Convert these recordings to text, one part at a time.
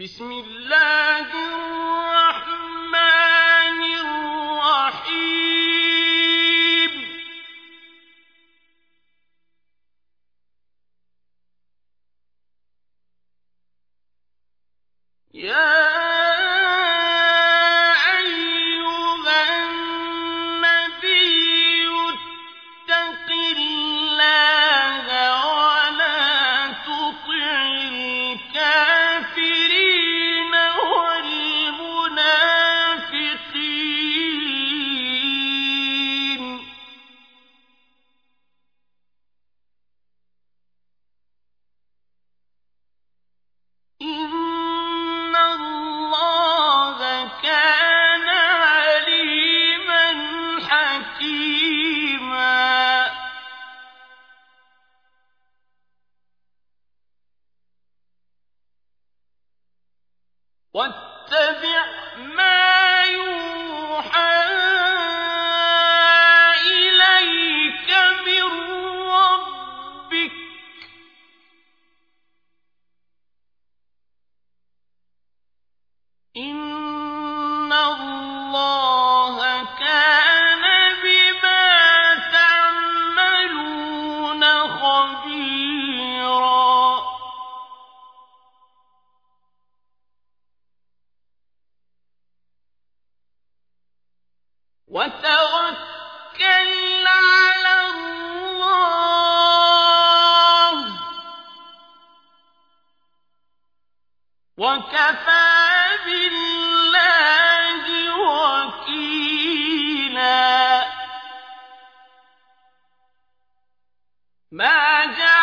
بسم الله ما جعل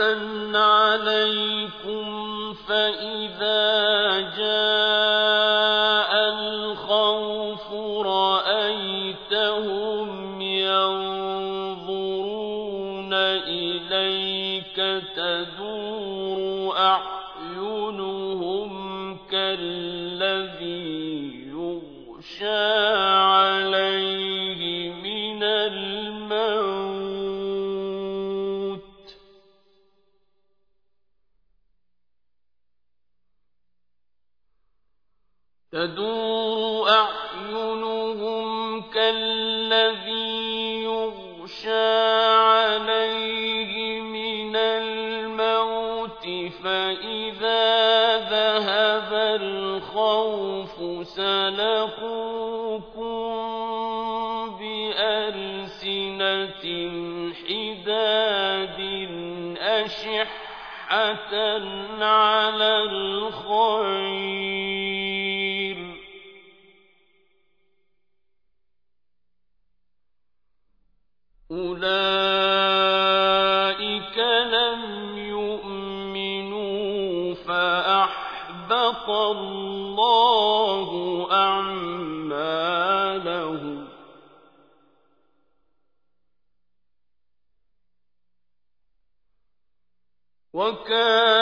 أشح وَكَانَ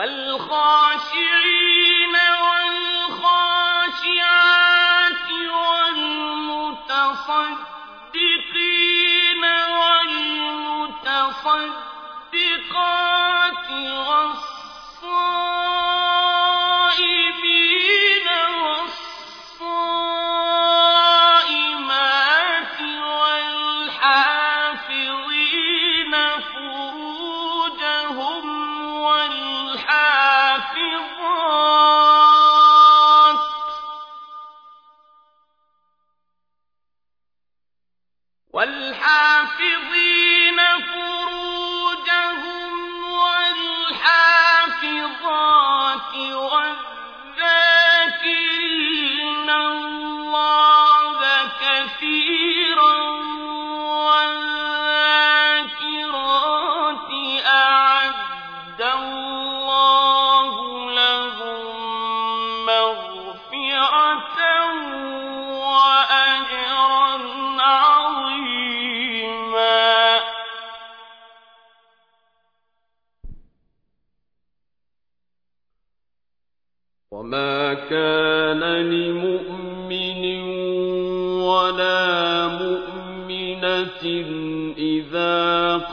والخاشعين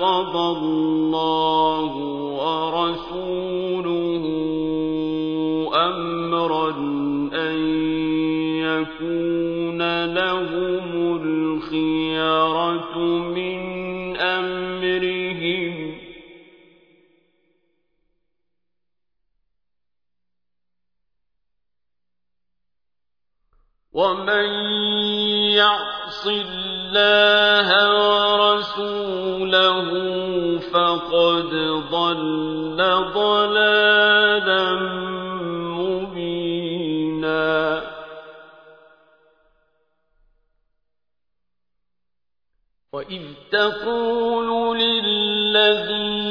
قضى الله ورسوله أمرا أن يكون لهم الخيرة من أمرهم. ومن يعص الله ورسوله فقد ضل ضلالا مبينا وإذ تقول للذي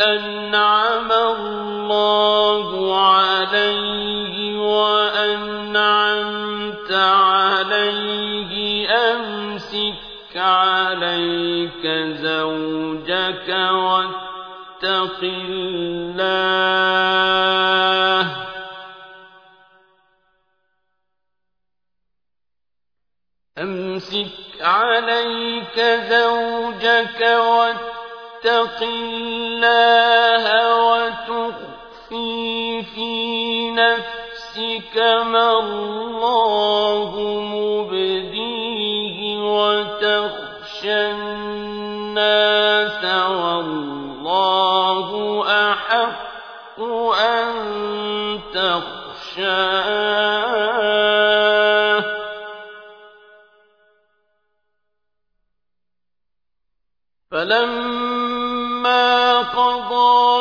أنعم الله عليه وأنعمت عليه أمسك عليك زوجك واتق الله. أمسك عليك زوجك واتق الله وتخفي في نفسك ما الله مبديه وتخشى الناس والله أحق أن تخشاه. فلما قضى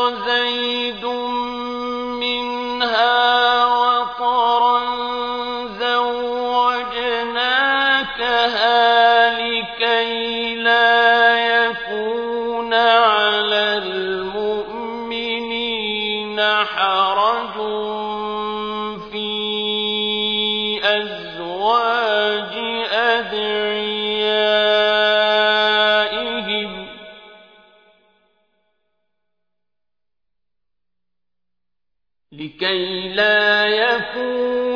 لكي لا يكون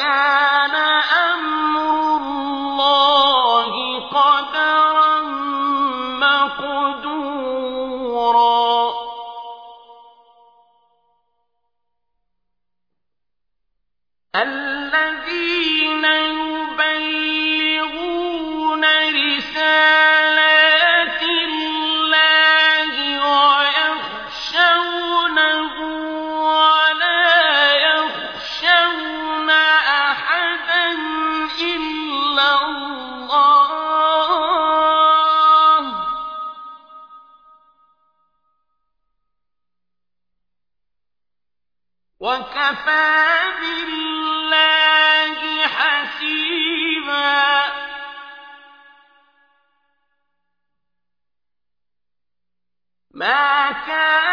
كان وكفى بالله حسيبا. ما كان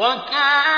وكان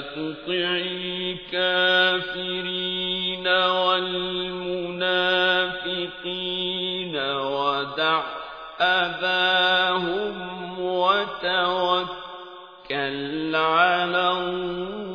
تطع الكافرين والمنافقين ودع أباهم وتوكل على الله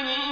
الله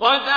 قد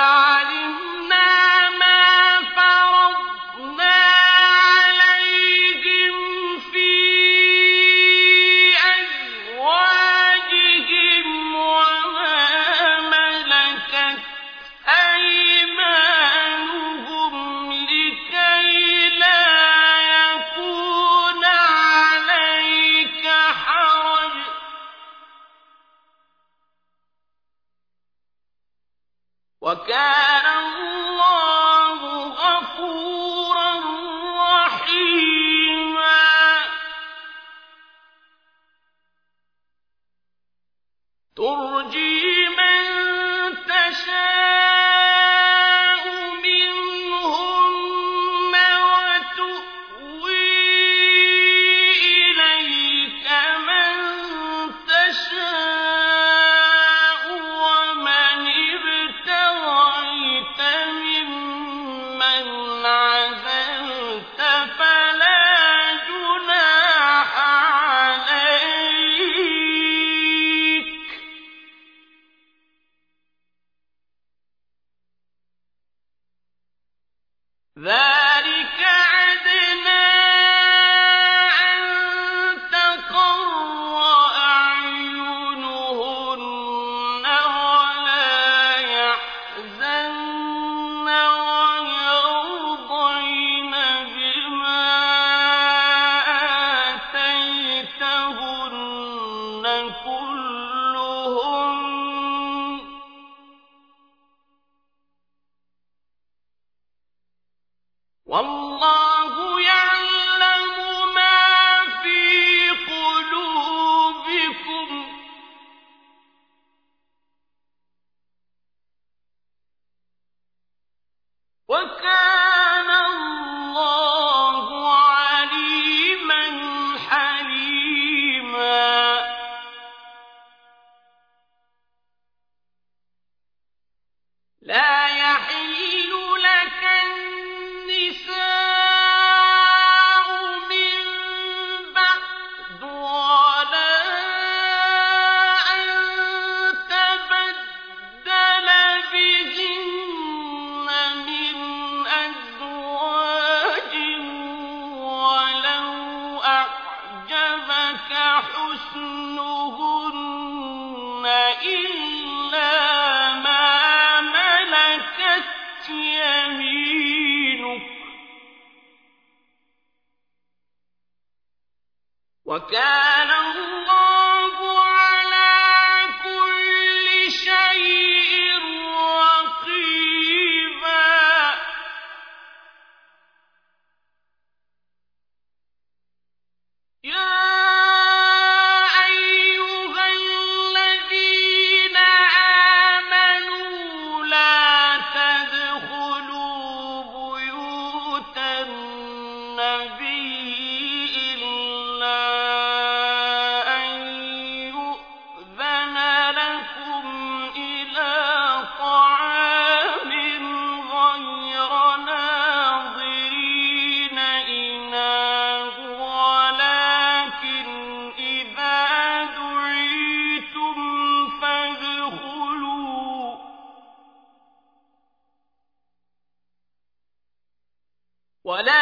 ولكن